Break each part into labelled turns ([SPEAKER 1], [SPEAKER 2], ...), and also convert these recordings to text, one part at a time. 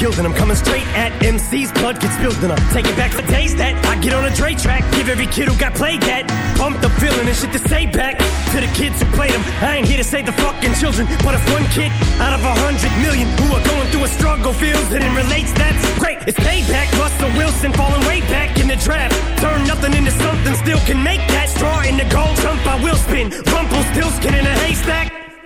[SPEAKER 1] killed and I'm coming straight at MC's blood gets spilled and I'm taking back the days that I get on a Dre track. Give every kid who got played that pumped the feeling and shit to say back to the kids who played them. I ain't here to save the fucking children, but if one kid out of a hundred million who are going through a struggle feels it and relates, that's great. It's payback. Russell Wilson falling way back in the draft. Turn nothing into something, still can make that straw in the gold jump. I will spin. Rumple still skin in a haystack.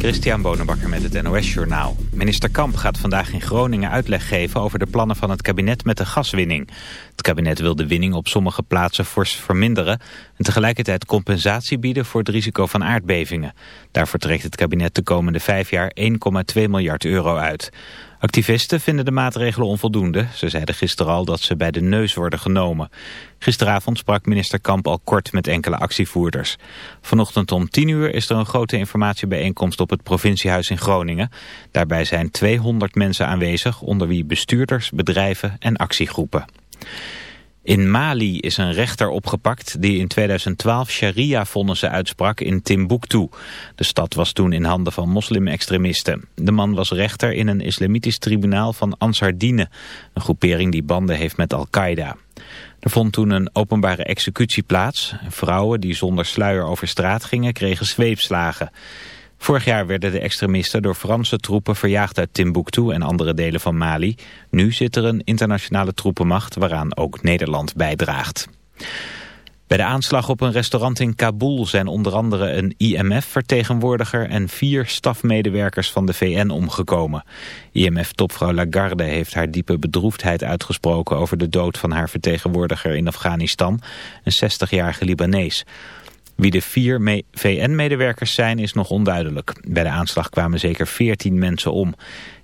[SPEAKER 2] Christian Bonenbakker met het NOS Journaal. Minister Kamp gaat vandaag in Groningen uitleg geven over de plannen van het kabinet met de gaswinning. Het kabinet wil de winning op sommige plaatsen fors verminderen... en tegelijkertijd compensatie bieden voor het risico van aardbevingen. Daarvoor trekt het kabinet de komende vijf jaar 1,2 miljard euro uit. Activisten vinden de maatregelen onvoldoende. Ze zeiden gisteren al dat ze bij de neus worden genomen. Gisteravond sprak minister Kamp al kort met enkele actievoerders. Vanochtend om 10 uur is er een grote informatiebijeenkomst op het provinciehuis in Groningen. Daarbij zijn 200 mensen aanwezig, onder wie bestuurders, bedrijven en actiegroepen. In Mali is een rechter opgepakt die in 2012 sharia-vonnissen uitsprak in Timbuktu. De stad was toen in handen van moslim-extremisten. De man was rechter in een islamitisch tribunaal van Ansar Dine, een groepering die banden heeft met Al-Qaeda. Er vond toen een openbare executie plaats. Vrouwen die zonder sluier over straat gingen kregen zweepslagen. Vorig jaar werden de extremisten door Franse troepen verjaagd uit Timbuktu en andere delen van Mali. Nu zit er een internationale troepenmacht waaraan ook Nederland bijdraagt. Bij de aanslag op een restaurant in Kabul zijn onder andere een IMF-vertegenwoordiger en vier stafmedewerkers van de VN omgekomen. IMF-topvrouw Lagarde heeft haar diepe bedroefdheid uitgesproken over de dood van haar vertegenwoordiger in Afghanistan, een 60-jarige Libanees. Wie de vier VN-medewerkers zijn is nog onduidelijk. Bij de aanslag kwamen zeker 14 mensen om.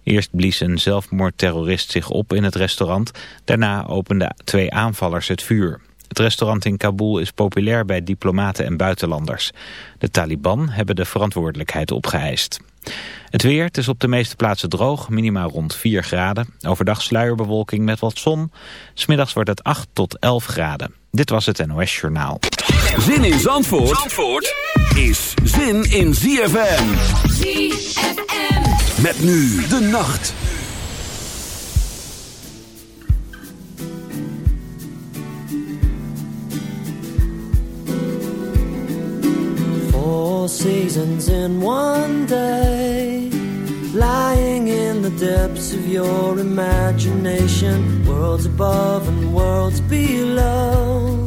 [SPEAKER 2] Eerst blies een zelfmoordterrorist zich op in het restaurant. Daarna openden twee aanvallers het vuur. Het restaurant in Kabul is populair bij diplomaten en buitenlanders. De Taliban hebben de verantwoordelijkheid opgeëist. Het weer, het is op de meeste plaatsen droog, minimaal rond 4 graden. Overdag sluierbewolking met wat zon. Smiddags wordt het 8 tot 11 graden. Dit was het NOS Journaal.
[SPEAKER 3] Zin in Zandvoort, Zandvoort is zin in ZFM.
[SPEAKER 4] ZFM.
[SPEAKER 3] Met nu de nacht.
[SPEAKER 5] Four seasons in one day, lying in the depths of your imagination, worlds above and worlds below.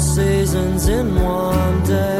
[SPEAKER 5] seasons in one day.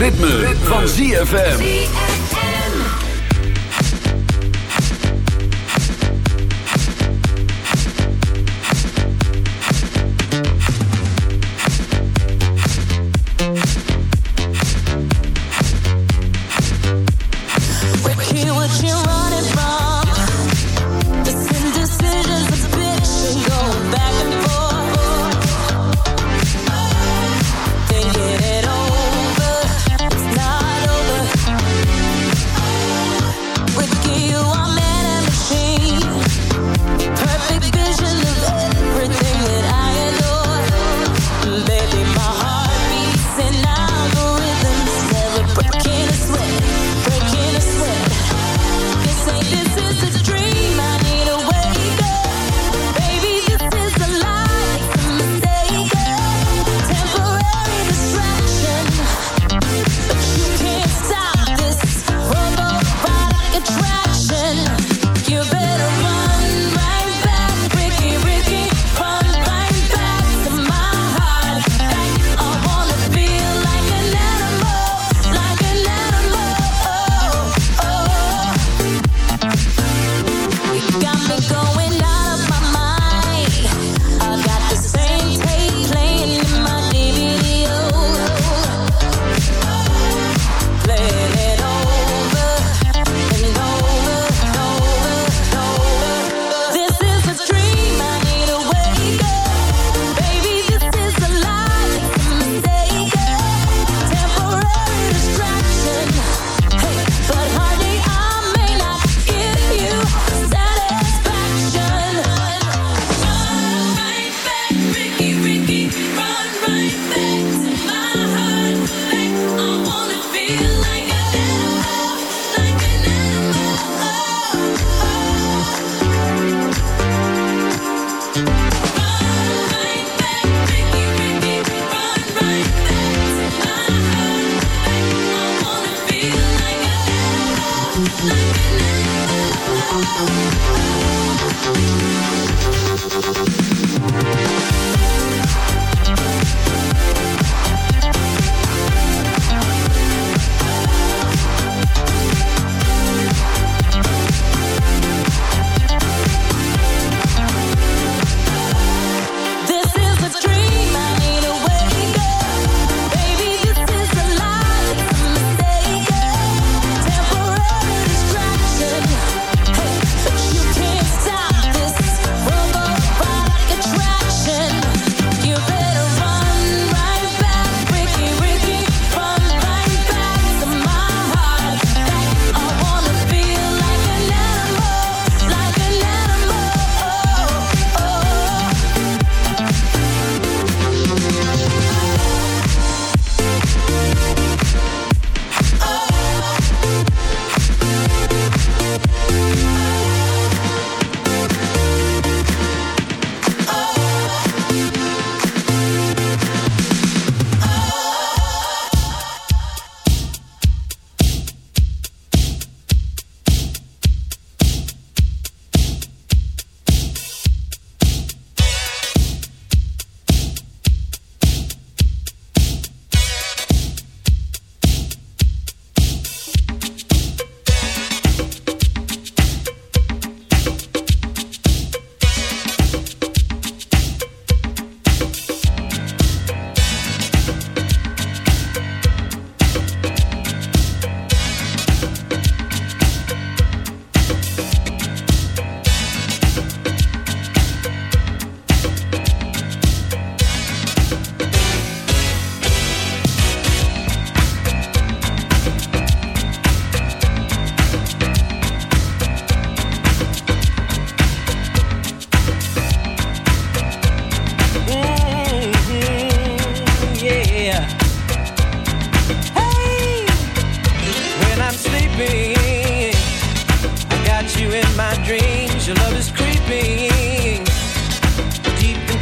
[SPEAKER 5] Ritme, van ZFM.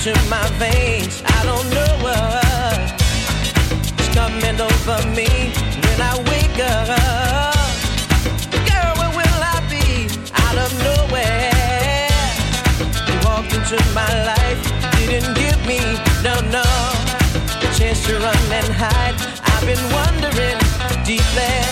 [SPEAKER 5] in my veins. I don't know what's coming over me when I wake up. Girl, where will I be? Out of nowhere. You walked into my life,
[SPEAKER 4] didn't give me, no, no. The chance to run and hide. I've been wondering deep there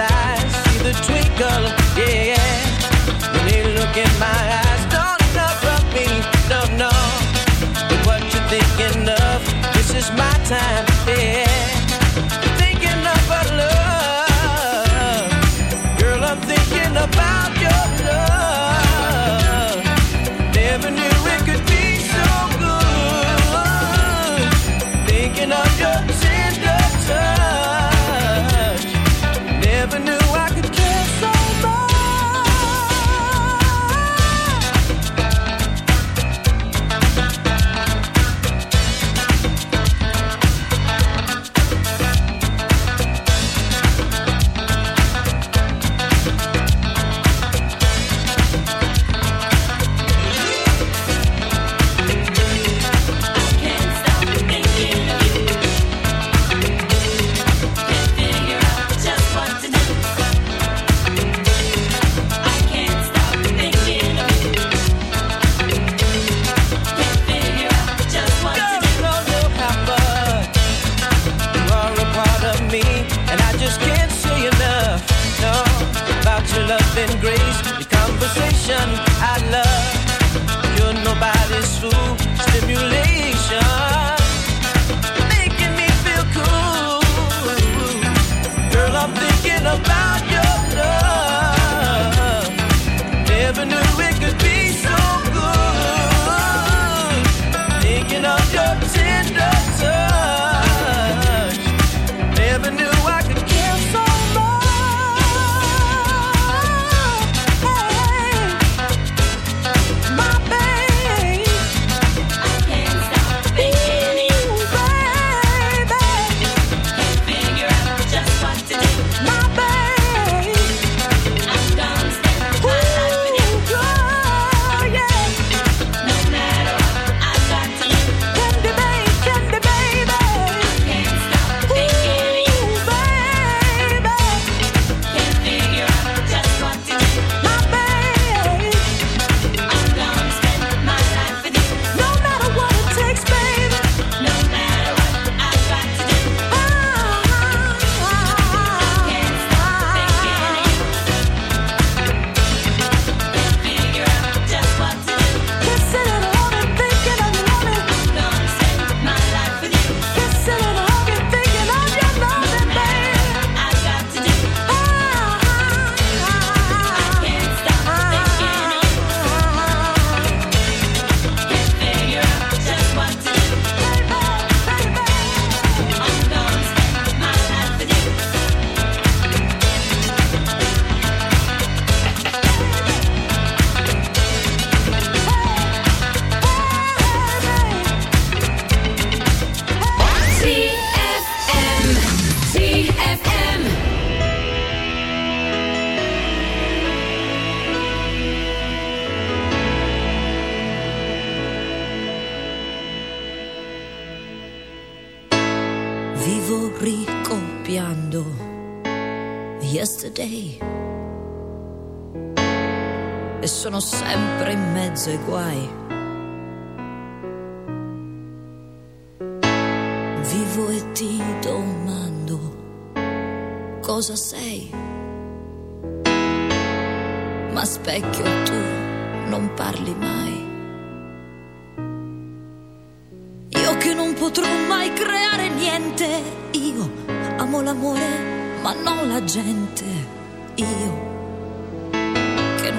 [SPEAKER 4] eyes, see the twinkle, yeah, yeah. When they look in my eyes, don't interrupt me, no, no. But what you
[SPEAKER 3] thinking of? This is
[SPEAKER 6] my time.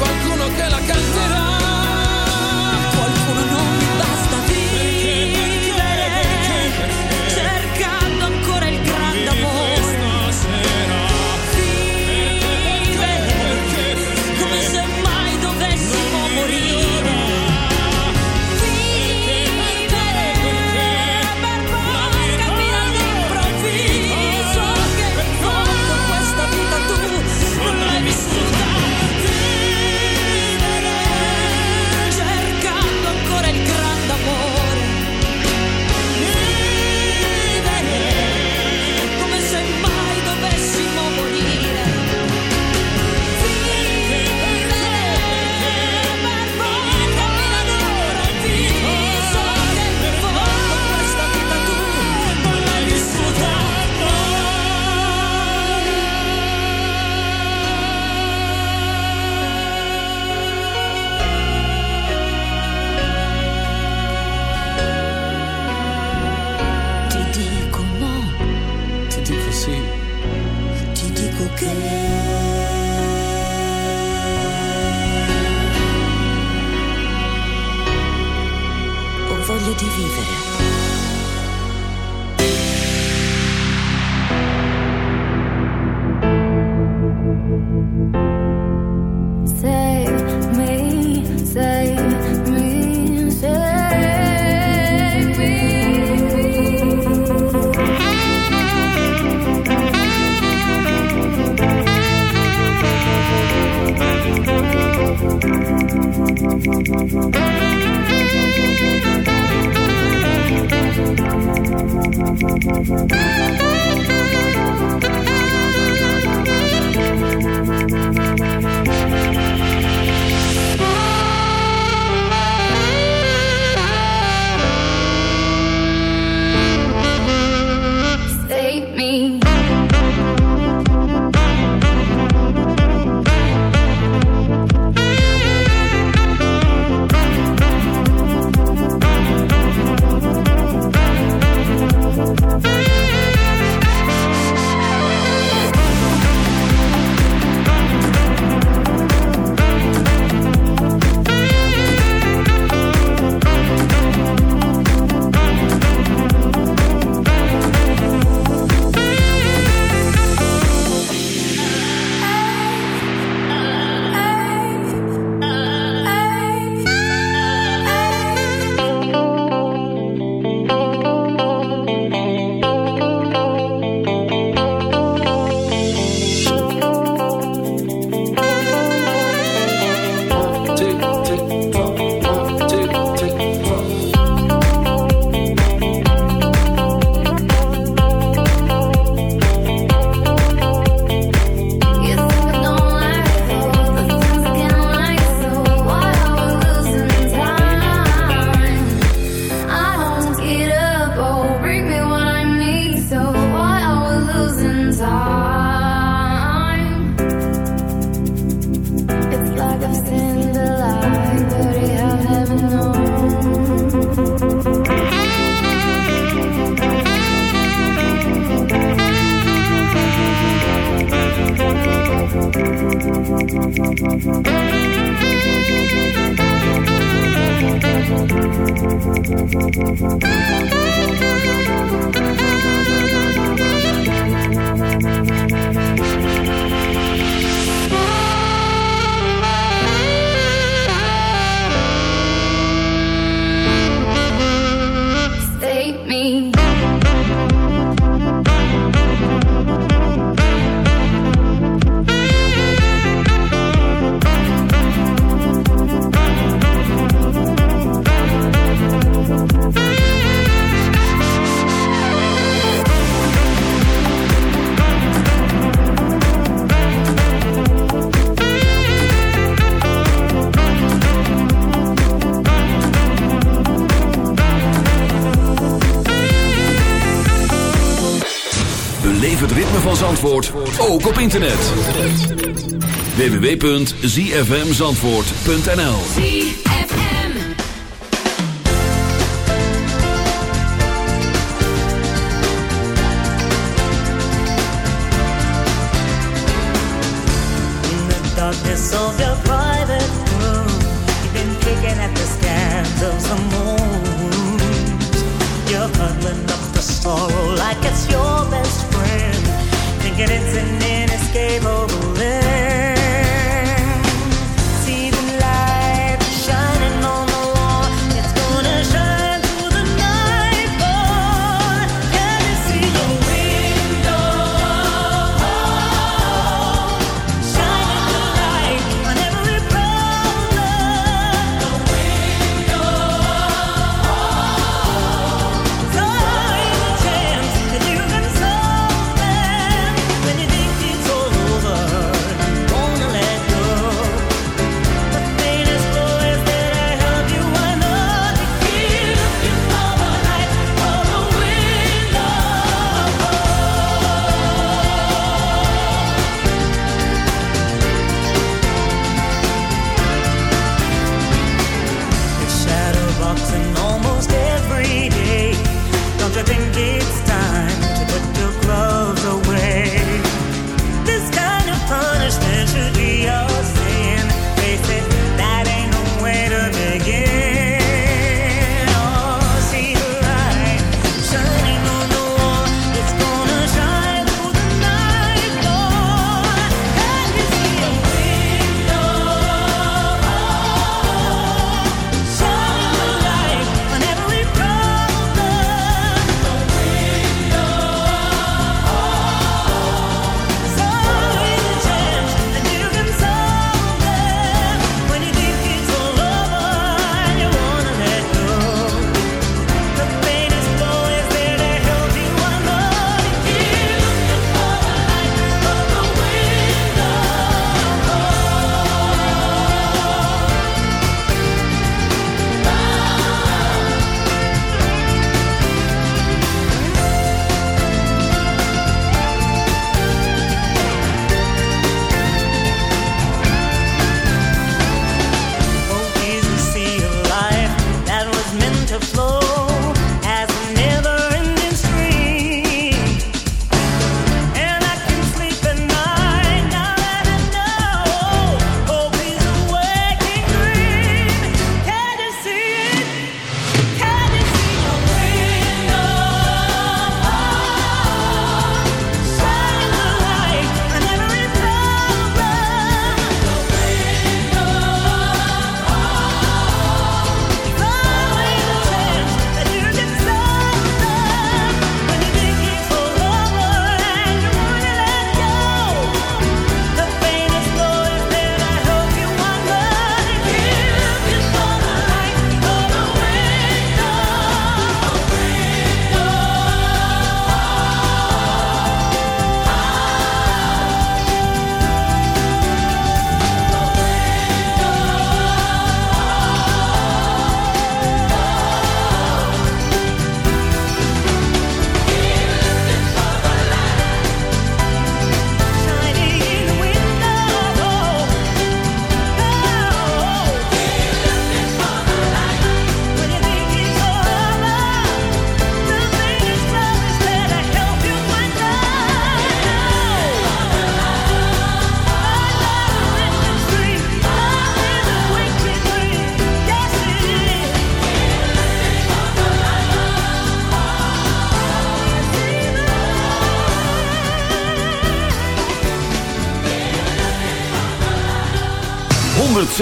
[SPEAKER 7] qualcuno che la canterà.
[SPEAKER 3] Internet. www.zfmzandvoort.nl
[SPEAKER 4] ZFM.
[SPEAKER 8] In the darkness of your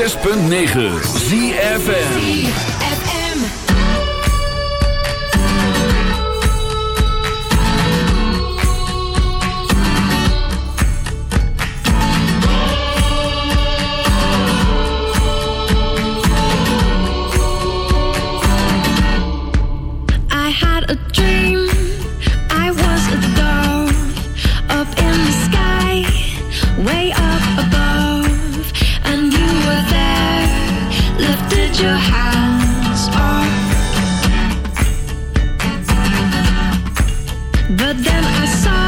[SPEAKER 9] 106.9 ZFM.
[SPEAKER 10] But then I saw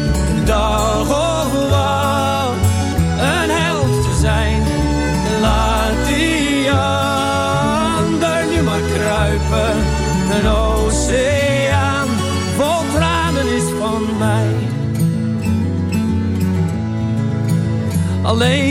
[SPEAKER 11] Alleen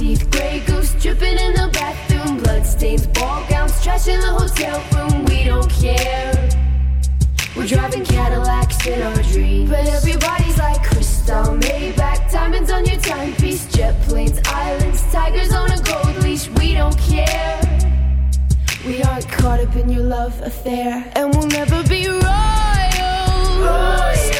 [SPEAKER 9] teeth, gray goose dripping in the bathroom, bloodstains, ball gowns, trash in the hotel room. We don't care. We're driving Cadillacs in our dreams. But everybody's like crystal, Maybach, diamonds on your timepiece, jet planes, islands, tigers on a gold leash. We don't care. We aren't caught up in your love affair, and we'll never be royal. It's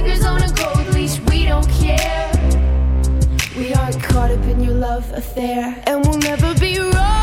[SPEAKER 9] tigers on a gold leash. We don't care. We aren't caught up in your love affair, and we'll never be royal.